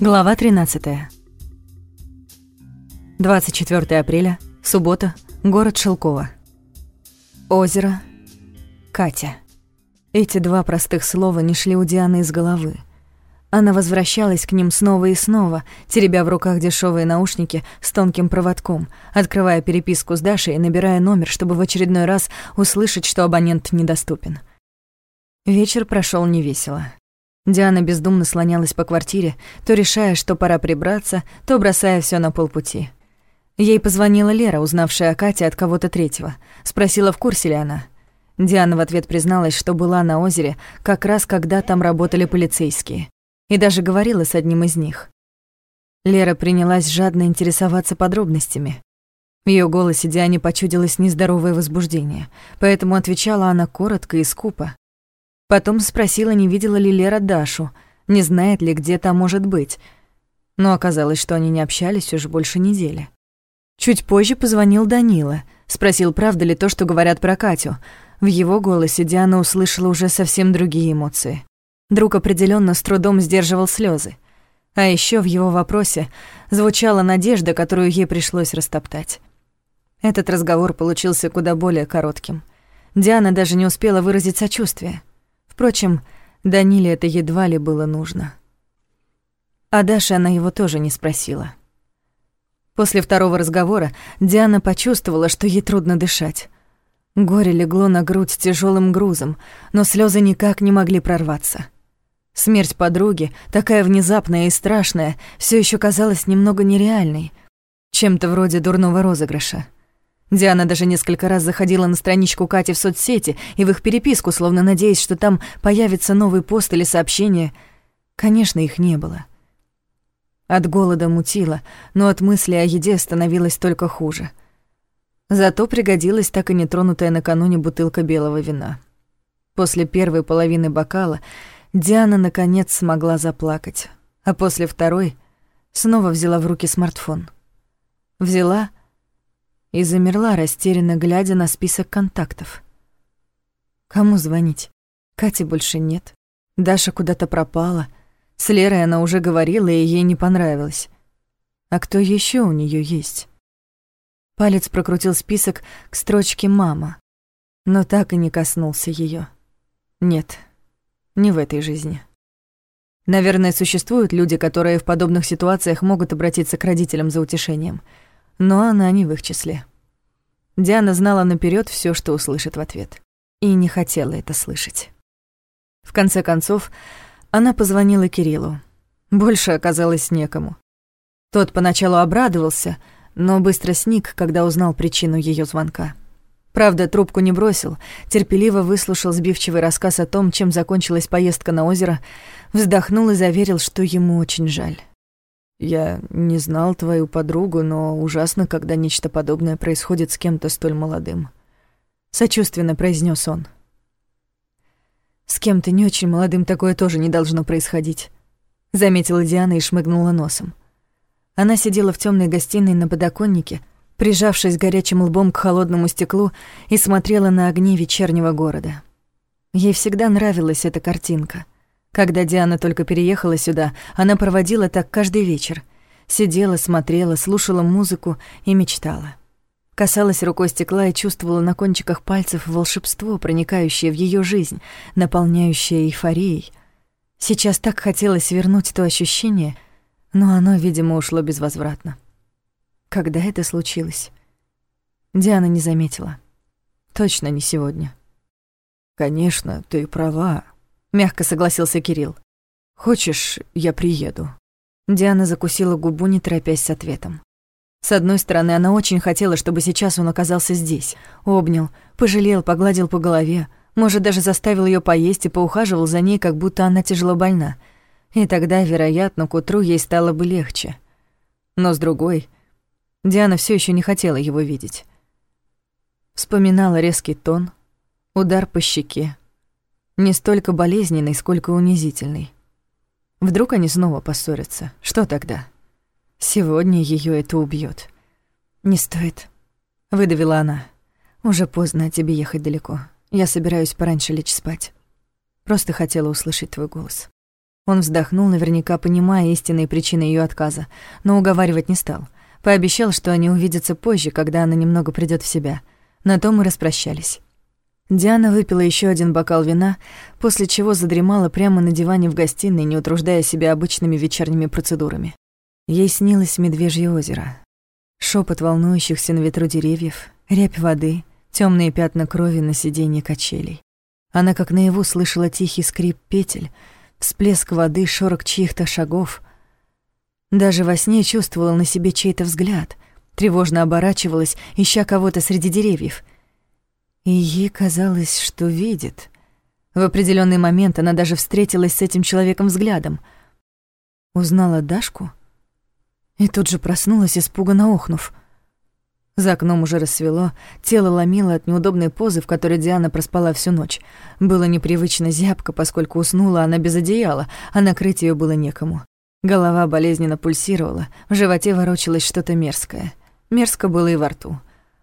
Глава 13. 24 апреля, суббота, город Шелково. Озеро. Катя. Эти два простых слова не шли у Дианы из головы. Она возвращалась к ним снова и снова, теребя в руках дешевые наушники с тонким проводком, открывая переписку с Дашей и набирая номер, чтобы в очередной раз услышать, что абонент недоступен. Вечер прошел невесело. Диана бездумно слонялась по квартире, то решая, что пора прибраться, то бросая все на полпути. Ей позвонила Лера, узнавшая о Кате от кого-то третьего. Спросила, в курсе ли она. Диана в ответ призналась, что была на озере как раз когда там работали полицейские и даже говорила с одним из них. Лера принялась жадно интересоваться подробностями. В её голосе Диане почудилось нездоровое возбуждение, поэтому отвечала она коротко и скупо. Потом спросила, не видела ли Лера Дашу, не знает ли, где та может быть. Но оказалось, что они не общались уже больше недели. Чуть позже позвонил Данила, спросил, правда ли то, что говорят про Катю. В его голосе Диана услышала уже совсем другие эмоции. Друг определенно с трудом сдерживал слезы. А еще в его вопросе звучала надежда, которую ей пришлось растоптать. Этот разговор получился куда более коротким. Диана даже не успела выразить сочувствие. Впрочем, Даниле это едва ли было нужно. А Даше она его тоже не спросила. После второго разговора Диана почувствовала, что ей трудно дышать. Горе легло на грудь тяжелым грузом, но слезы никак не могли прорваться. Смерть подруги, такая внезапная и страшная, все еще казалась немного нереальной, чем-то вроде дурного розыгрыша. Диана даже несколько раз заходила на страничку Кати в соцсети и в их переписку, словно надеясь, что там появится новый пост или сообщение. Конечно, их не было. От голода мутило, но от мысли о еде становилось только хуже. Зато пригодилась так и нетронутая накануне бутылка белого вина. После первой половины бокала Диана наконец смогла заплакать, а после второй снова взяла в руки смартфон. Взяла и замерла, растерянно глядя на список контактов. Кому звонить? Кати больше нет. Даша куда-то пропала. С Лерой она уже говорила, и ей не понравилось. А кто еще у нее есть? Палец прокрутил список к строчке «Мама», но так и не коснулся ее. Нет, не в этой жизни. Наверное, существуют люди, которые в подобных ситуациях могут обратиться к родителям за утешением, но она не в их числе. Диана знала наперед все, что услышит в ответ, и не хотела это слышать. В конце концов, она позвонила Кириллу. Больше оказалось некому. Тот поначалу обрадовался, но быстро сник, когда узнал причину ее звонка. Правда, трубку не бросил, терпеливо выслушал сбивчивый рассказ о том, чем закончилась поездка на озеро, вздохнул и заверил, что ему очень жаль. «Я не знал твою подругу, но ужасно, когда нечто подобное происходит с кем-то столь молодым», — сочувственно произнес он. «С кем-то не очень молодым такое тоже не должно происходить», — заметила Диана и шмыгнула носом. Она сидела в темной гостиной на подоконнике, — прижавшись горячим лбом к холодному стеклу и смотрела на огни вечернего города. Ей всегда нравилась эта картинка. Когда Диана только переехала сюда, она проводила так каждый вечер. Сидела, смотрела, слушала музыку и мечтала. Касалась рукой стекла и чувствовала на кончиках пальцев волшебство, проникающее в ее жизнь, наполняющее эйфорией. Сейчас так хотелось вернуть то ощущение, но оно, видимо, ушло безвозвратно. Когда это случилось? Диана не заметила. Точно не сегодня. «Конечно, ты права», — мягко согласился Кирилл. «Хочешь, я приеду?» Диана закусила губу, не торопясь с ответом. С одной стороны, она очень хотела, чтобы сейчас он оказался здесь. Обнял, пожалел, погладил по голове, может, даже заставил ее поесть и поухаживал за ней, как будто она тяжело больна. И тогда, вероятно, к утру ей стало бы легче. Но с другой, Диана все еще не хотела его видеть. Вспоминала резкий тон, удар по щеке. Не столько болезненный, сколько унизительный. Вдруг они снова поссорятся. Что тогда? Сегодня ее это убьет. «Не стоит», — выдавила она. «Уже поздно, тебе ехать далеко. Я собираюсь пораньше лечь спать. Просто хотела услышать твой голос». Он вздохнул, наверняка понимая истинные причины ее отказа, но уговаривать не стал. Пообещал, что они увидятся позже, когда она немного придет в себя. На том мы распрощались. Диана выпила еще один бокал вина, после чего задремала прямо на диване в гостиной, не утруждая себя обычными вечерними процедурами. Ей снилось медвежье озеро. шепот волнующихся на ветру деревьев, рябь воды, темные пятна крови на сиденье качелей. Она как наяву слышала тихий скрип петель, всплеск воды, шорох чьих-то шагов. Даже во сне чувствовала на себе чей-то взгляд, тревожно оборачивалась, ища кого-то среди деревьев. И ей казалось, что видит. В определенный момент она даже встретилась с этим человеком взглядом. Узнала Дашку и тут же проснулась, испуганно охнув. За окном уже рассвело, тело ломило от неудобной позы, в которой Диана проспала всю ночь. Было непривычно зябко, поскольку уснула она без одеяла, а накрыть ее было некому. Голова болезненно пульсировала, в животе ворочалось что-то мерзкое. Мерзко было и во рту.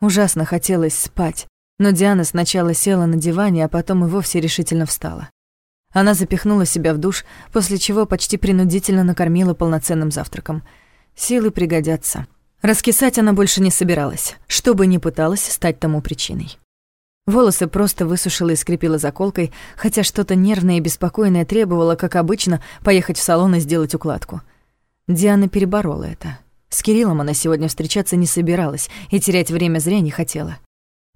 Ужасно хотелось спать, но Диана сначала села на диване, а потом и вовсе решительно встала. Она запихнула себя в душ, после чего почти принудительно накормила полноценным завтраком. Силы пригодятся. Раскисать она больше не собиралась, что бы ни пыталась стать тому причиной. Волосы просто высушила и скрепила заколкой, хотя что-то нервное и беспокойное требовало, как обычно, поехать в салон и сделать укладку. Диана переборола это. С Кириллом она сегодня встречаться не собиралась и терять время зря не хотела.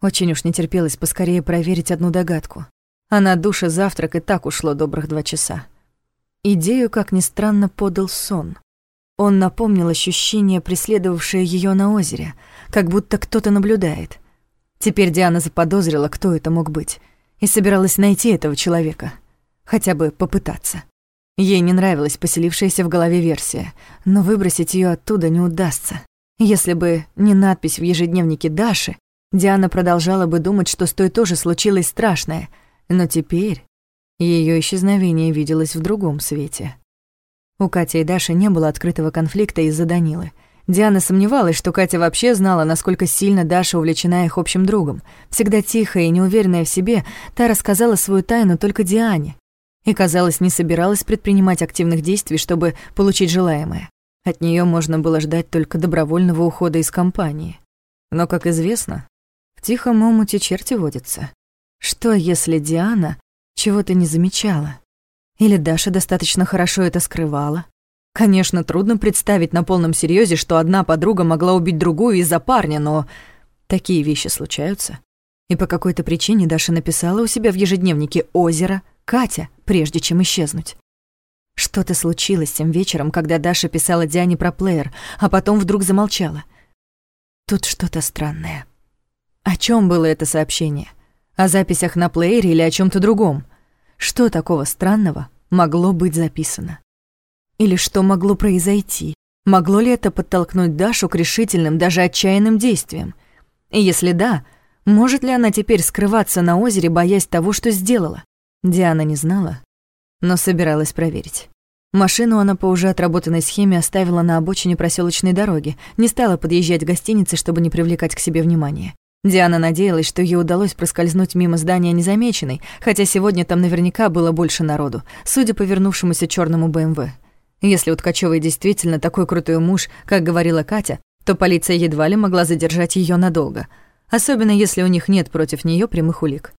Очень уж не терпелось поскорее проверить одну догадку. А на душе завтрак и так ушло добрых два часа. Идею, как ни странно, подал сон. Он напомнил ощущение, преследовавшее ее на озере, как будто кто-то наблюдает. Теперь Диана заподозрила, кто это мог быть, и собиралась найти этого человека. Хотя бы попытаться. Ей не нравилась поселившаяся в голове версия, но выбросить ее оттуда не удастся. Если бы не надпись в ежедневнике Даши, Диана продолжала бы думать, что с той тоже случилось страшное, но теперь ее исчезновение виделось в другом свете. У Кати и Даши не было открытого конфликта из-за Данилы. Диана сомневалась, что Катя вообще знала, насколько сильно Даша увлечена их общим другом. Всегда тихая и неуверенная в себе, та рассказала свою тайну только Диане. И, казалось, не собиралась предпринимать активных действий, чтобы получить желаемое. От нее можно было ждать только добровольного ухода из компании. Но, как известно, тихом омуте черти водятся. Что, если Диана чего-то не замечала? Или Даша достаточно хорошо это скрывала? Конечно, трудно представить на полном серьезе, что одна подруга могла убить другую из-за парня, но такие вещи случаются. И по какой-то причине Даша написала у себя в ежедневнике «Озеро» Катя, прежде чем исчезнуть. Что-то случилось тем вечером, когда Даша писала Диане про плеер, а потом вдруг замолчала. Тут что-то странное. О чем было это сообщение? О записях на плеере или о чем то другом? Что такого странного могло быть записано? Или что могло произойти? Могло ли это подтолкнуть Дашу к решительным, даже отчаянным действиям? И если да, может ли она теперь скрываться на озере, боясь того, что сделала? Диана не знала, но собиралась проверить. Машину она по уже отработанной схеме оставила на обочине проселочной дороги, не стала подъезжать к гостинице, чтобы не привлекать к себе внимания. Диана надеялась, что ей удалось проскользнуть мимо здания незамеченной, хотя сегодня там наверняка было больше народу, судя по вернувшемуся черному БМВ. Если у Ткачёвой действительно такой крутой муж, как говорила Катя, то полиция едва ли могла задержать ее надолго, особенно если у них нет против нее прямых улик.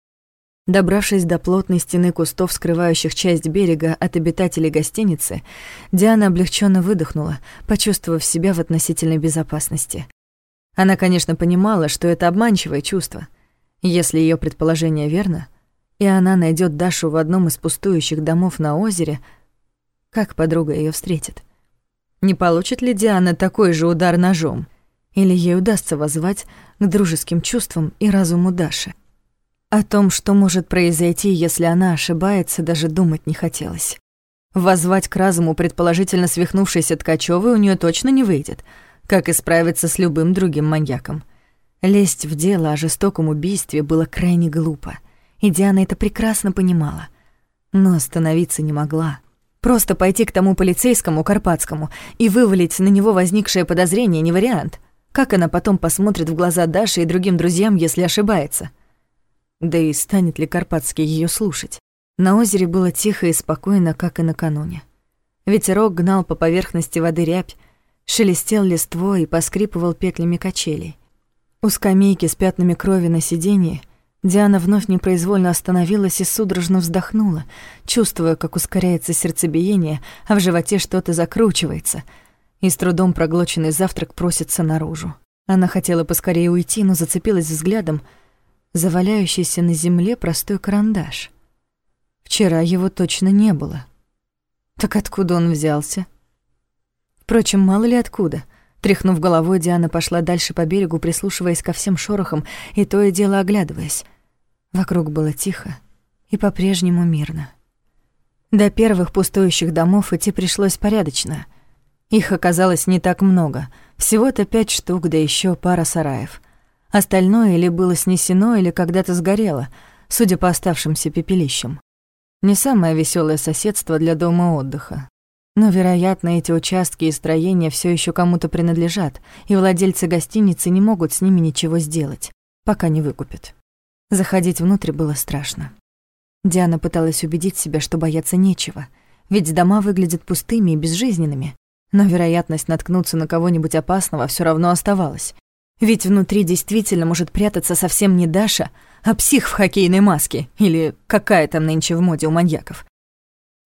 Добравшись до плотной стены кустов, скрывающих часть берега от обитателей гостиницы, Диана облегченно выдохнула, почувствовав себя в относительной безопасности. Она, конечно, понимала, что это обманчивое чувство. Если ее предположение верно, и она найдет Дашу в одном из пустующих домов на озере, как подруга ее встретит? Не получит ли Диана такой же удар ножом? Или ей удастся воззвать к дружеским чувствам и разуму Даши? О том, что может произойти, если она ошибается, даже думать не хотелось. Воззвать к разуму предположительно свихнувшейся Ткачёвой у нее точно не выйдет — как и справиться с любым другим маньяком. Лезть в дело о жестоком убийстве было крайне глупо, и Диана это прекрасно понимала. Но остановиться не могла. Просто пойти к тому полицейскому Карпатскому и вывалить на него возникшее подозрение не вариант. Как она потом посмотрит в глаза Даши и другим друзьям, если ошибается? Да и станет ли Карпатский ее слушать? На озере было тихо и спокойно, как и накануне. Ветерок гнал по поверхности воды рябь, шелестел листвой и поскрипывал петлями качелей. У скамейки с пятнами крови на сиденье Диана вновь непроизвольно остановилась и судорожно вздохнула, чувствуя, как ускоряется сердцебиение, а в животе что-то закручивается, и с трудом проглоченный завтрак просится наружу. Она хотела поскорее уйти, но зацепилась взглядом за валяющийся на земле простой карандаш. Вчера его точно не было. Так откуда он взялся? Впрочем, мало ли откуда. Тряхнув головой, Диана пошла дальше по берегу, прислушиваясь ко всем шорохам и то и дело оглядываясь. Вокруг было тихо и по-прежнему мирно. До первых пустующих домов идти пришлось порядочно. Их оказалось не так много, всего-то пять штук, да еще пара сараев. Остальное или было снесено, или когда-то сгорело, судя по оставшимся пепелищам. Не самое веселое соседство для дома отдыха. Но, вероятно, эти участки и строения все еще кому-то принадлежат, и владельцы гостиницы не могут с ними ничего сделать, пока не выкупят. Заходить внутрь было страшно. Диана пыталась убедить себя, что бояться нечего, ведь дома выглядят пустыми и безжизненными, но вероятность наткнуться на кого-нибудь опасного все равно оставалась. Ведь внутри действительно может прятаться совсем не Даша, а псих в хоккейной маске, или какая там нынче в моде у маньяков.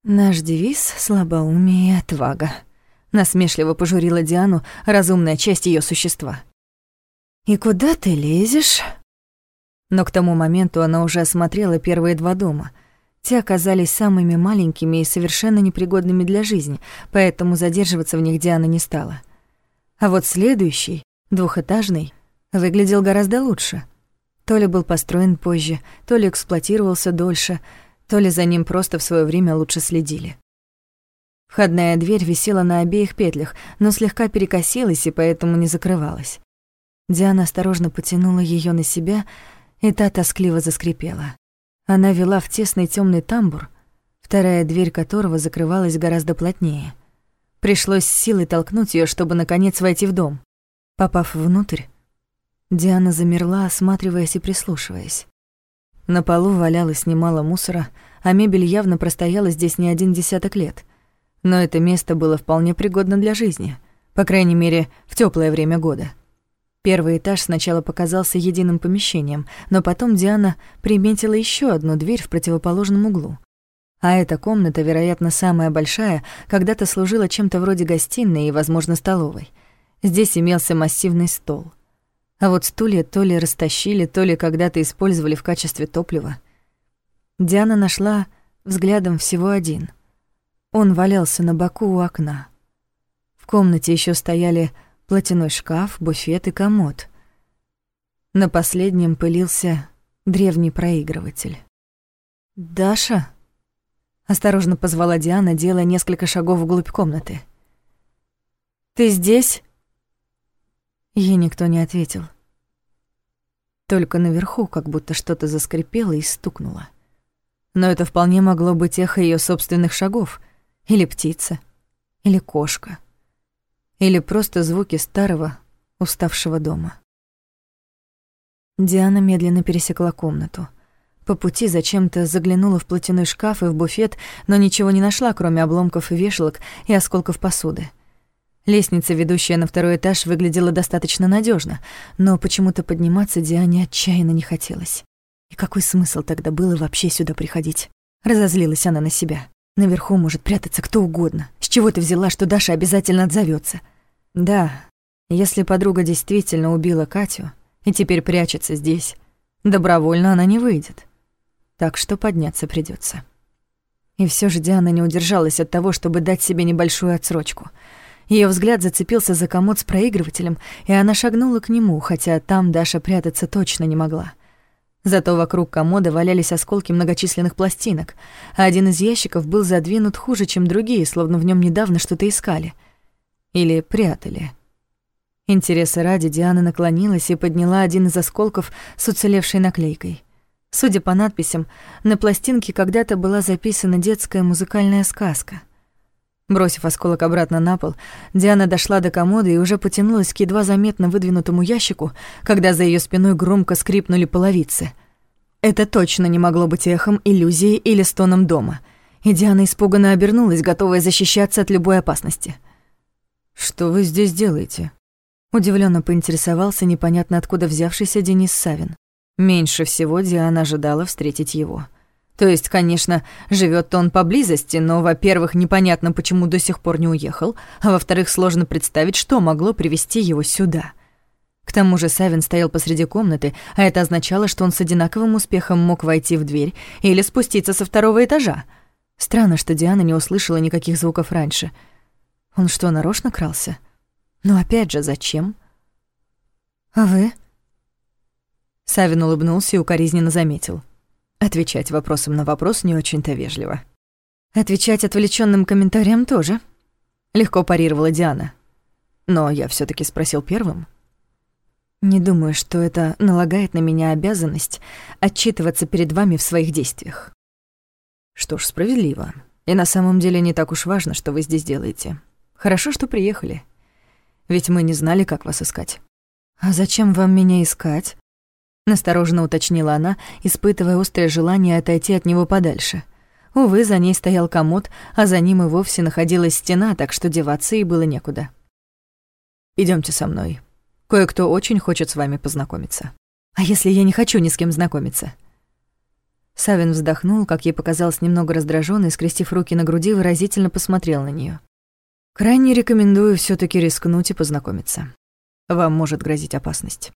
«Наш девиз — слабоумие и отвага», — насмешливо пожурила Диану разумная часть ее существа. «И куда ты лезешь?» Но к тому моменту она уже осмотрела первые два дома. Те оказались самыми маленькими и совершенно непригодными для жизни, поэтому задерживаться в них Диана не стала. А вот следующий, двухэтажный, выглядел гораздо лучше. То ли был построен позже, то ли эксплуатировался дольше — то ли за ним просто в свое время лучше следили. Входная дверь висела на обеих петлях, но слегка перекосилась и поэтому не закрывалась. Диана осторожно потянула ее на себя, и та тоскливо заскрипела. Она вела в тесный темный тамбур, вторая дверь которого закрывалась гораздо плотнее. Пришлось силой толкнуть ее, чтобы наконец войти в дом. Попав внутрь, Диана замерла, осматриваясь и прислушиваясь. На полу валялось немало мусора, а мебель явно простояла здесь не один десяток лет. Но это место было вполне пригодно для жизни, по крайней мере, в теплое время года. Первый этаж сначала показался единым помещением, но потом Диана приметила еще одну дверь в противоположном углу. А эта комната, вероятно, самая большая, когда-то служила чем-то вроде гостиной и, возможно, столовой. Здесь имелся массивный стол — а вот стулья то ли растащили, то ли когда-то использовали в качестве топлива. Диана нашла взглядом всего один. Он валялся на боку у окна. В комнате еще стояли платяной шкаф, буфет и комод. На последнем пылился древний проигрыватель. «Даша?» — осторожно позвала Диана, делая несколько шагов вглубь комнаты. «Ты здесь?» Ей никто не ответил. Только наверху как будто что-то заскрипело и стукнуло. Но это вполне могло быть эхо ее собственных шагов, или птица, или кошка, или просто звуки старого, уставшего дома. Диана медленно пересекла комнату. По пути зачем-то заглянула в платяной шкаф и в буфет, но ничего не нашла, кроме обломков вешалок и осколков посуды. Лестница, ведущая на второй этаж, выглядела достаточно надежно, но почему-то подниматься Диане отчаянно не хотелось. И какой смысл тогда было вообще сюда приходить? Разозлилась она на себя. Наверху может прятаться кто угодно. С чего ты взяла, что Даша обязательно отзовется? Да, если подруга действительно убила Катю и теперь прячется здесь, добровольно она не выйдет. Так что подняться придется. И все же Диана не удержалась от того, чтобы дать себе небольшую отсрочку — ее взгляд зацепился за комод с проигрывателем, и она шагнула к нему, хотя там Даша прятаться точно не могла. Зато вокруг комода валялись осколки многочисленных пластинок, а один из ящиков был задвинут хуже, чем другие, словно в нем недавно что-то искали. Или прятали. Интереса ради Диана наклонилась и подняла один из осколков с уцелевшей наклейкой. Судя по надписям, на пластинке когда-то была записана детская музыкальная сказка — Бросив осколок обратно на пол, Диана дошла до комода и уже потянулась к едва заметно выдвинутому ящику, когда за ее спиной громко скрипнули половицы. Это точно не могло быть эхом, иллюзией или стоном дома. и Диана испуганно обернулась, готовая защищаться от любой опасности. «Что вы здесь делаете?» Удивленно поинтересовался непонятно откуда взявшийся Денис Савин. Меньше всего Диана ожидала встретить его. То есть, конечно, живет он поблизости, но, во-первых, непонятно, почему до сих пор не уехал, а во-вторых, сложно представить, что могло привести его сюда. К тому же Савин стоял посреди комнаты, а это означало, что он с одинаковым успехом мог войти в дверь или спуститься со второго этажа. Странно, что Диана не услышала никаких звуков раньше. Он что, нарочно крался? Но опять же, зачем? «А вы?» Савин улыбнулся и укоризненно заметил. Отвечать вопросом на вопрос не очень-то вежливо. Отвечать отвлеченным комментариям тоже. Легко парировала Диана. Но я все таки спросил первым. Не думаю, что это налагает на меня обязанность отчитываться перед вами в своих действиях. Что ж, справедливо. И на самом деле не так уж важно, что вы здесь делаете. Хорошо, что приехали. Ведь мы не знали, как вас искать. А зачем вам меня искать? Настороженно уточнила она, испытывая острое желание отойти от него подальше. Увы, за ней стоял комод, а за ним и вовсе находилась стена, так что деваться ей было некуда. Идемте со мной. Кое-кто очень хочет с вами познакомиться. А если я не хочу ни с кем знакомиться? Савин вздохнул, как ей показалось, немного раздражённо, и, скрестив руки на груди, выразительно посмотрел на неё. Крайне рекомендую все таки рискнуть и познакомиться. Вам может грозить опасность.